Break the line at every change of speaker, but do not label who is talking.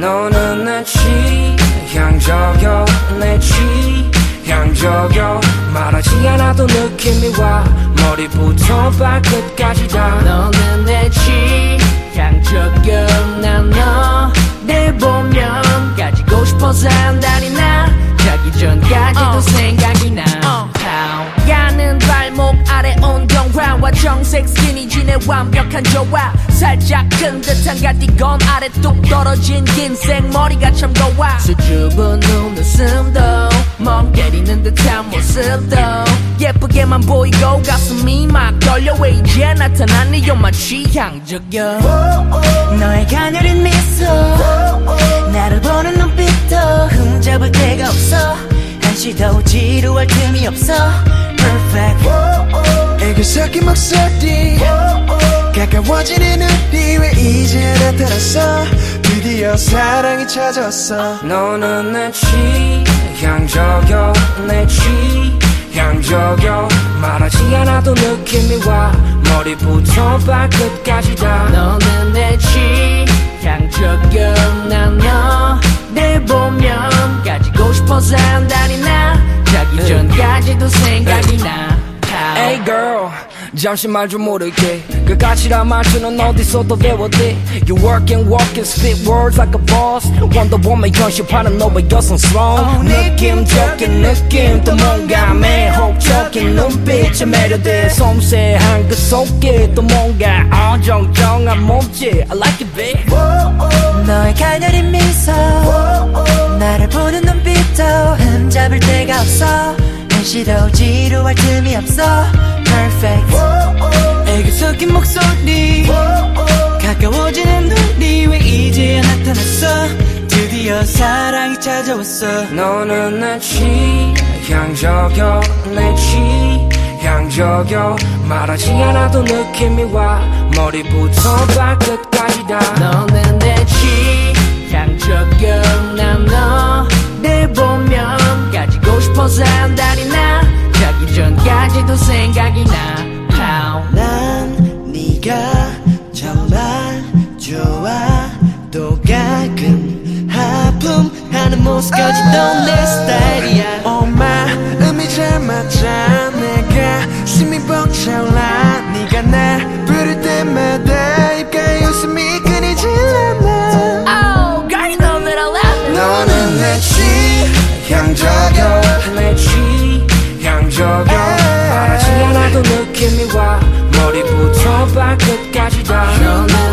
너는 내 취향저격 내 취향저격 말하지 않아도 느낌이 와. 머리부터 발끝까지 다.
너는 내 취향저격 난너내 보면 가지고 싶어서 한다니 나. 자기 전까지도 생 정색 스키니진의 완벽한 조화. 살짝 큰 듯한 가디건 아래 뚝 떨어진 긴 생머리가 참 고와 수줍은 눈웃음도 멍 때리는 듯한 모습도 예쁘게만 보이고 가슴이 막 떨려 왜 이제 나타났니? You're my 취향적여
너의 가녀린 미소. 나를 보는 눈빛도 흠잡을 데가 없어. 한시도 지루할 틈이 없어. Perfect
애교 섞인 목소리. 가까워지는 우리 왜 이제 나타났어. 드디어 사랑이 찾아왔어.
너는 내 취향저격 내 취향저격 말하지 않아도 느낌이 와. 머리부터 발끝까지 다.
너는
잠시 말 좀 모를게. 그 가치란 말투는 어디서도 배웠대. You work and walk and spit words like a boss. Wonder Woman 현실화는 너의 여성스러운 느낌적인 느낌. 또 뭔가 매혹적인 눈빛에 매료돼. 섬세한 그 속에 또 뭔가 어정쩡한 몸짓. I like it babe.
너의 가녀린 미소. 나를 보는 눈빛도 흠잡을 데가 없어. 한 시도 지루할 틈이 없어. Perfect.
애교 섞인 목소리. 가까워지는 우리 왜 이제 나타났어? 드디어 사랑이 찾아왔어.
너는 내 취향저격 내 취향저격. 말하지 않아도 느낌이 와. 머리부터 발끝까지 다.
너는 내 취향적여 난너내 보면 가지고 싶어서. 나 전까지도 생각이 나. How?
난 네가 정말 좋아. 또 가끔 하품하는 모습까지도 내 스타일이야 love like a gadget down.